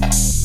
Bye.